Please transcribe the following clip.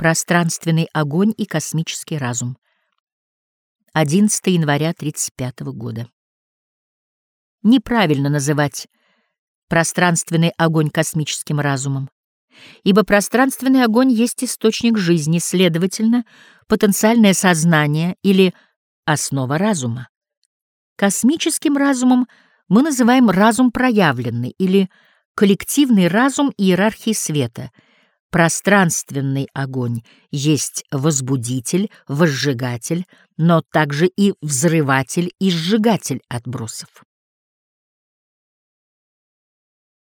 Пространственный огонь и космический разум. 11 января 35 года. Неправильно называть пространственный огонь космическим разумом, ибо пространственный огонь есть источник жизни, следовательно, потенциальное сознание или основа разума. Космическим разумом мы называем разум проявленный или коллективный разум иерархии света — Пространственный огонь есть возбудитель, возжигатель, но также и взрыватель и сжигатель отбросов.